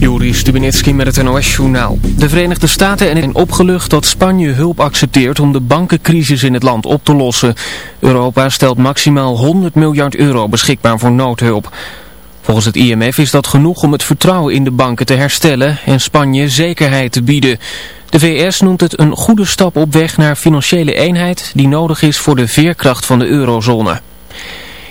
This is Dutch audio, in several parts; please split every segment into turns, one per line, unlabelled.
Juri Stubenitski met het NOS-journaal. De Verenigde Staten zijn opgelucht dat Spanje hulp accepteert om de bankencrisis in het land op te lossen. Europa stelt maximaal 100 miljard euro beschikbaar voor noodhulp. Volgens het IMF is dat genoeg om het vertrouwen in de banken te herstellen en Spanje zekerheid te bieden. De VS noemt het een goede stap op weg naar financiële eenheid die nodig is voor de veerkracht van de eurozone.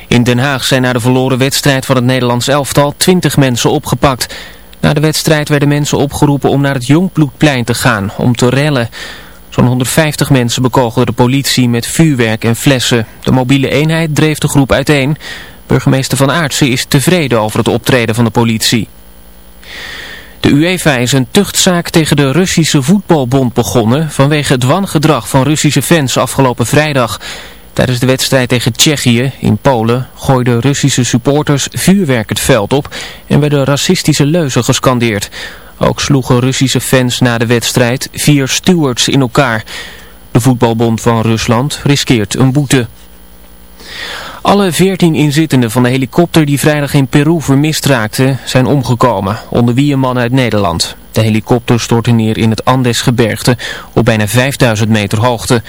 In Den Haag zijn na de verloren wedstrijd van het Nederlands elftal 20 mensen opgepakt. Na de wedstrijd werden mensen opgeroepen om naar het Jongbloedplein te gaan, om te rellen. Zo'n 150 mensen bekogelden de politie met vuurwerk en flessen. De mobiele eenheid dreef de groep uiteen. Burgemeester Van Aartsen is tevreden over het optreden van de politie. De UEFA is een tuchtzaak tegen de Russische voetbalbond begonnen vanwege het wangedrag van Russische fans afgelopen vrijdag. Tijdens de wedstrijd tegen Tsjechië in Polen gooiden Russische supporters vuurwerk het veld op en werden racistische leuzen gescandeerd. Ook sloegen Russische fans na de wedstrijd vier stewards in elkaar. De voetbalbond van Rusland riskeert een boete. Alle veertien inzittenden van de helikopter die vrijdag in Peru vermist raakte zijn omgekomen, onder wie een man uit Nederland. De helikopter stortte neer in het Andesgebergte op bijna 5000 meter hoogte.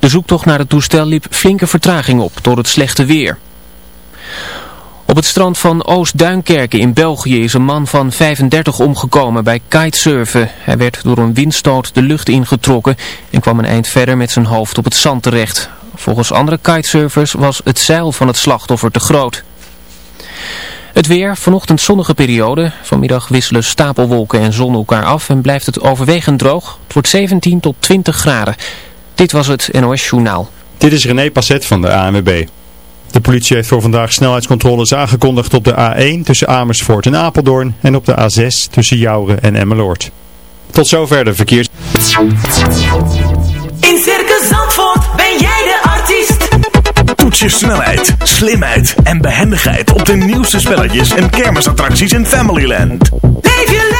De zoektocht naar het toestel liep flinke vertraging op door het slechte weer. Op het strand van Oost-Duinkerken in België is een man van 35 omgekomen bij kitesurfen. Hij werd door een windstoot de lucht ingetrokken en kwam een eind verder met zijn hoofd op het zand terecht. Volgens andere kitesurfers was het zeil van het slachtoffer te groot. Het weer, vanochtend zonnige periode. Vanmiddag wisselen stapelwolken en zon elkaar af en blijft het overwegend droog. Het wordt 17 tot 20 graden. Dit was het NOS Journaal.
Dit is René Passet van de ANWB. De politie heeft voor vandaag snelheidscontroles aangekondigd op de A1 tussen Amersfoort en Apeldoorn en op de A6 tussen Jouren en Emmeloord. Tot zover de verkeers...
In Circus Zandvoort ben jij de artiest.
Toets je snelheid, slimheid en behendigheid op de nieuwste spelletjes en kermisattracties in Familyland.
Leef je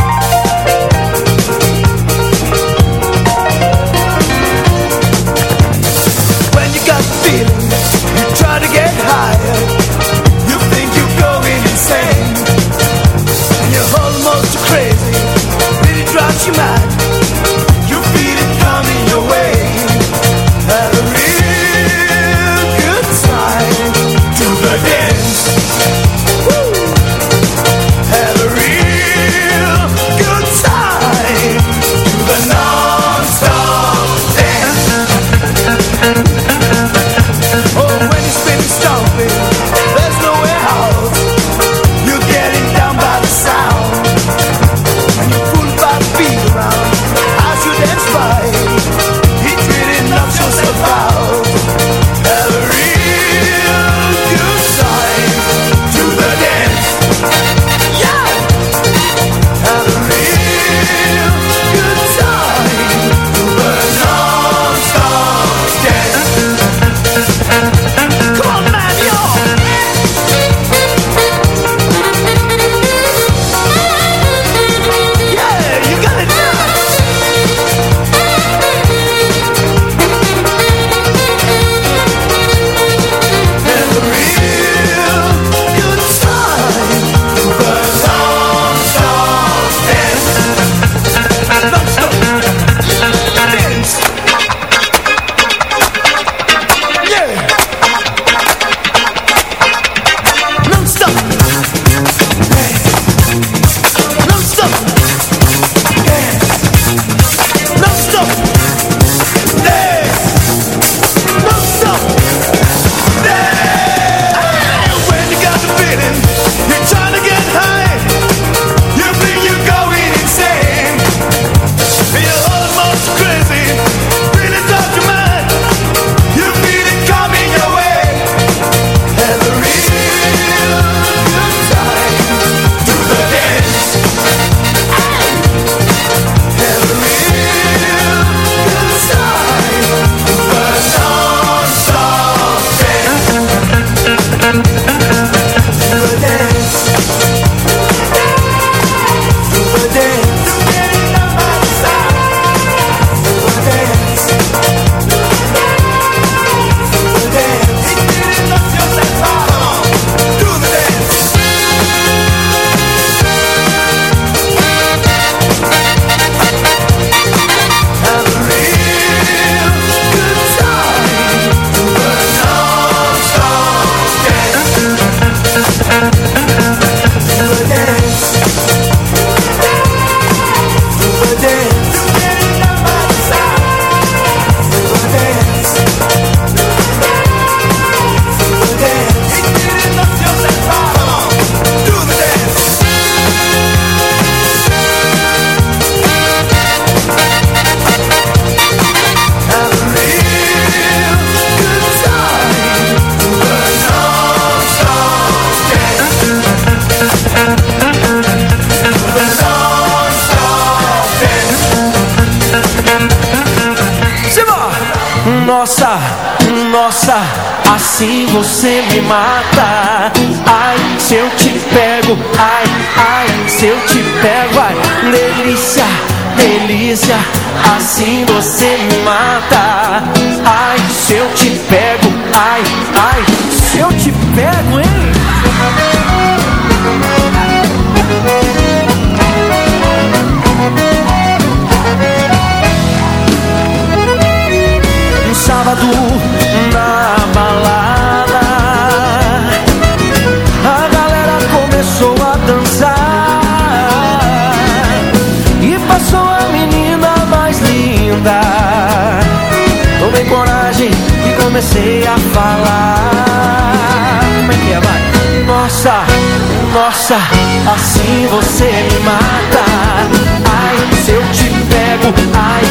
Ai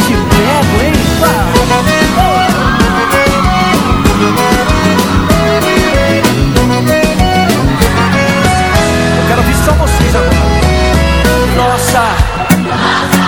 Maas.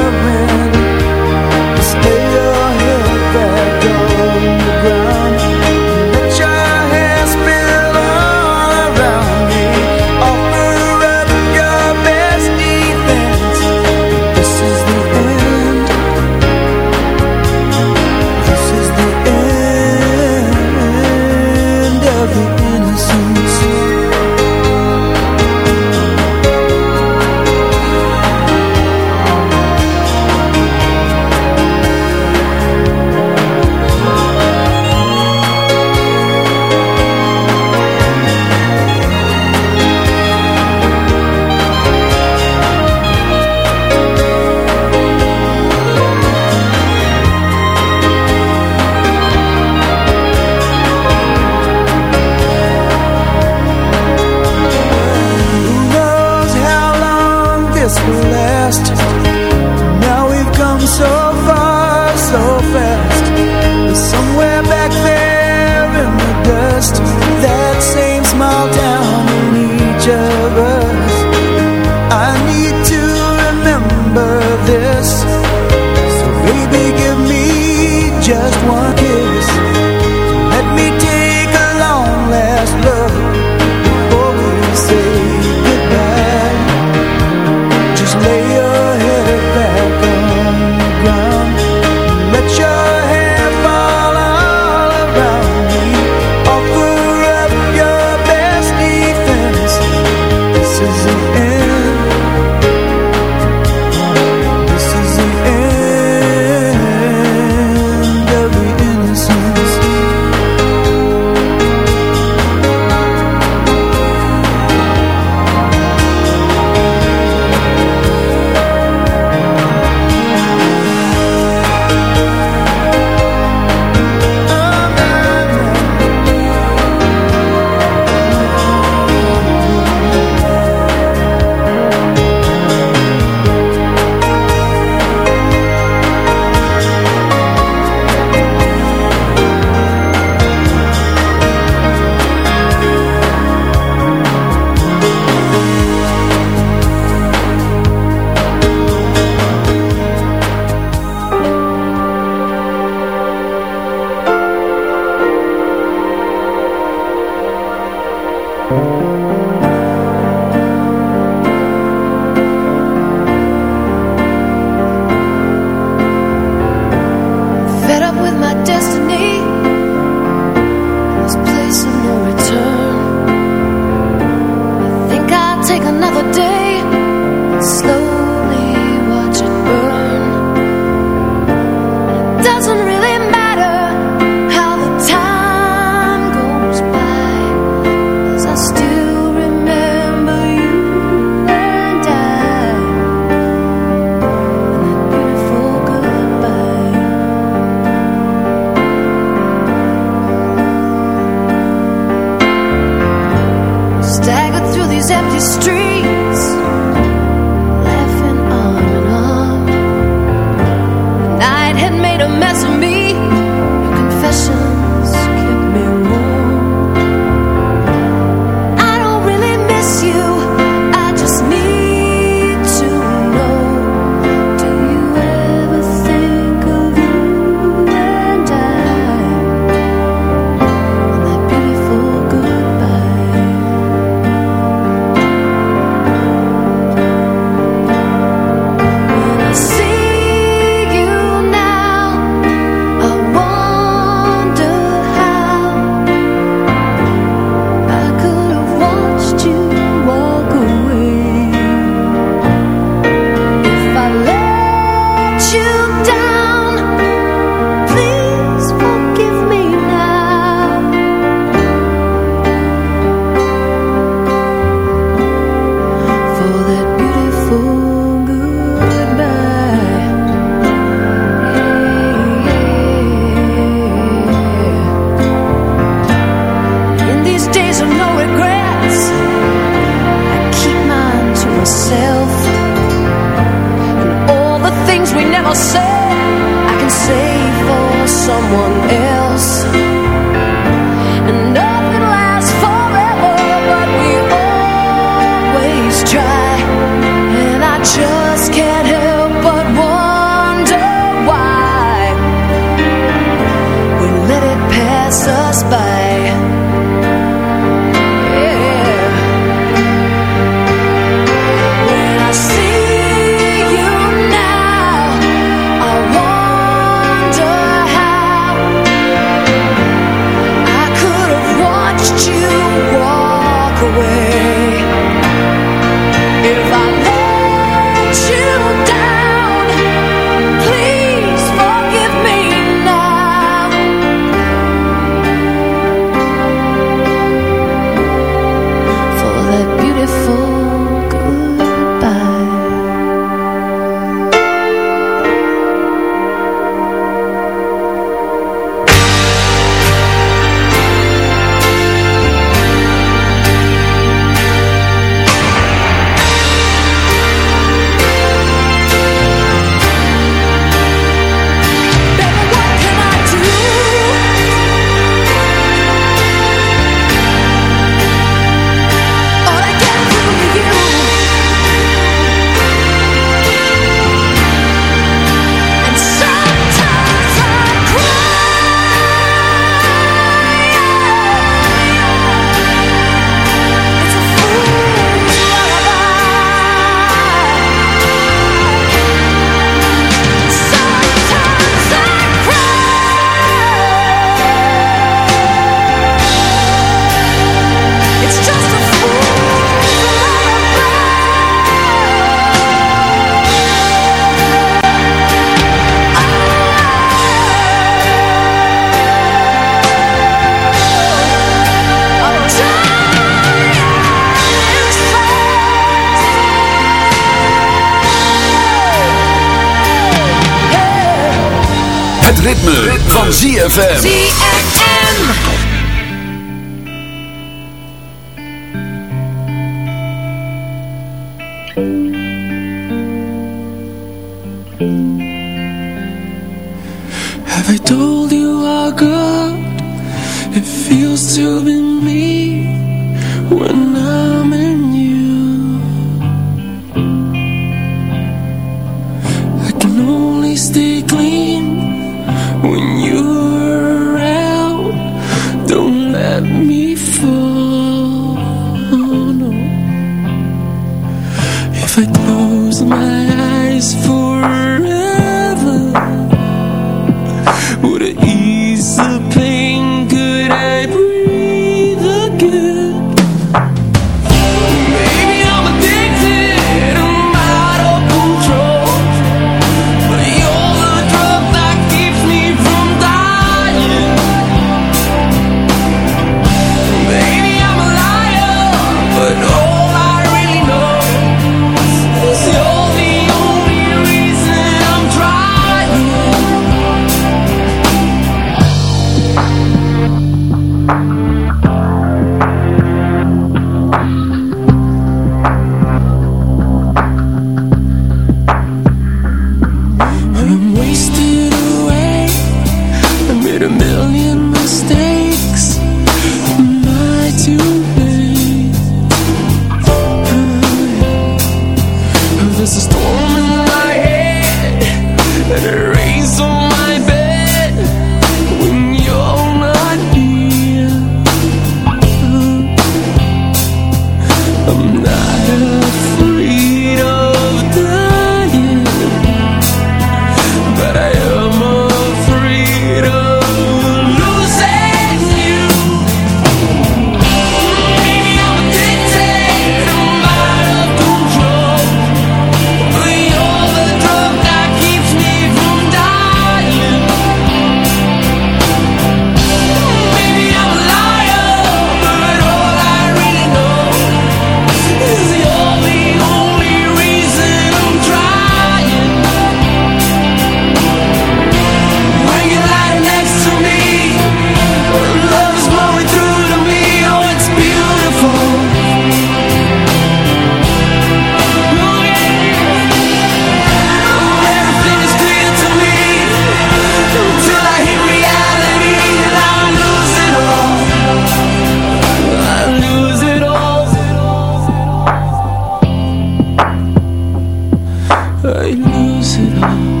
I
lose it all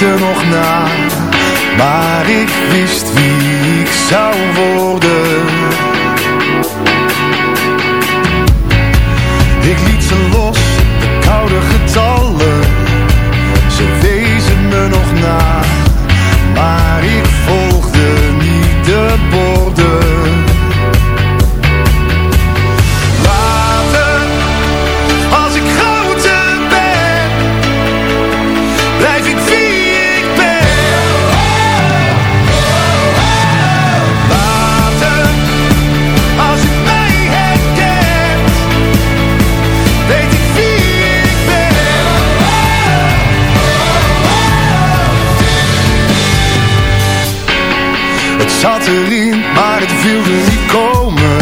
er nog na, maar ik wist wie ik zou worden. Het zat erin, maar het wilde niet komen.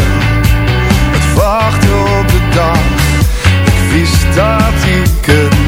Het wachtte op de dag. Ik wist dat ik het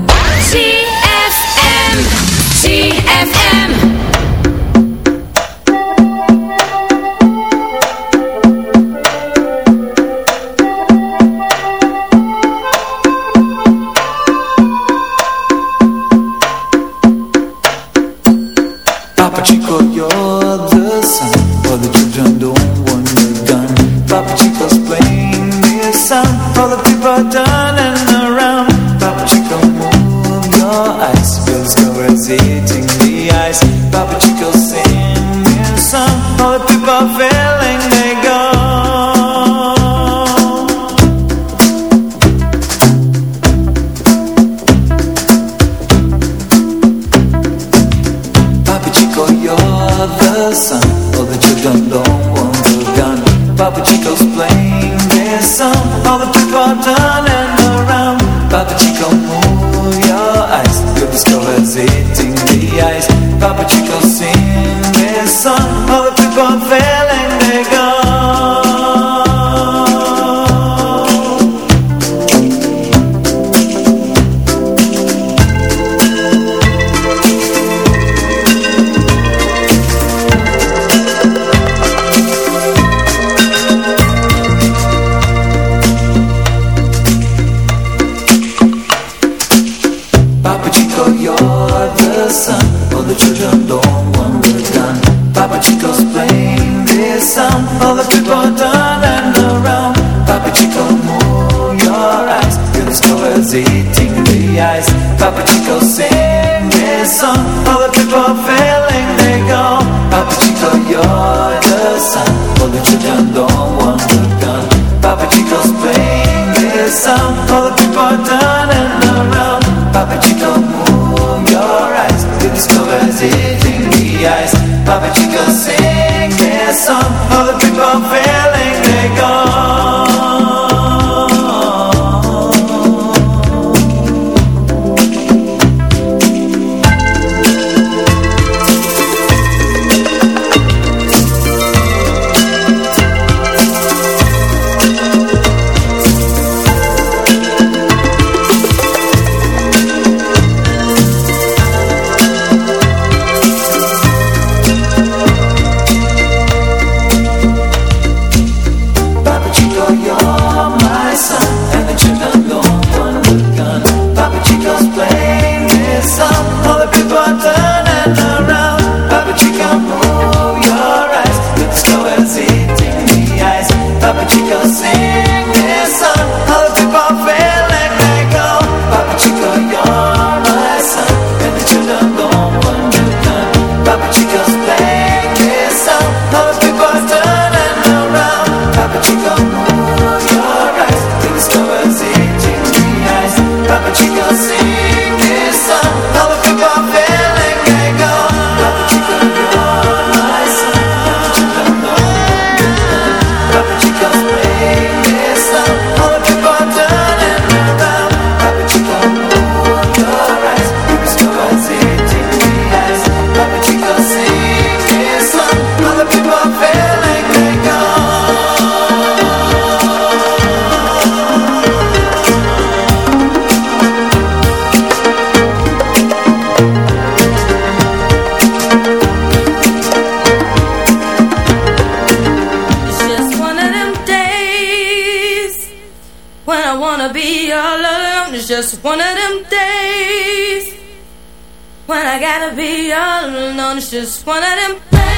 paradise.
Papa Chico, sing this song.
just one of them days when I gotta be alone. It's just one of them days.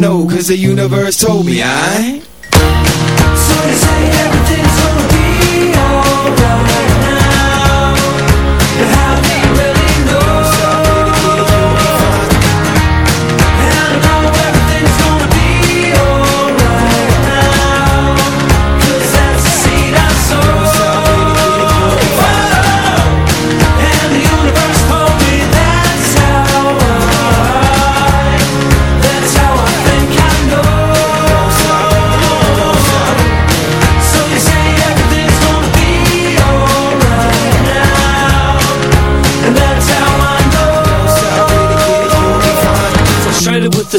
know,
cause the
universe told me, I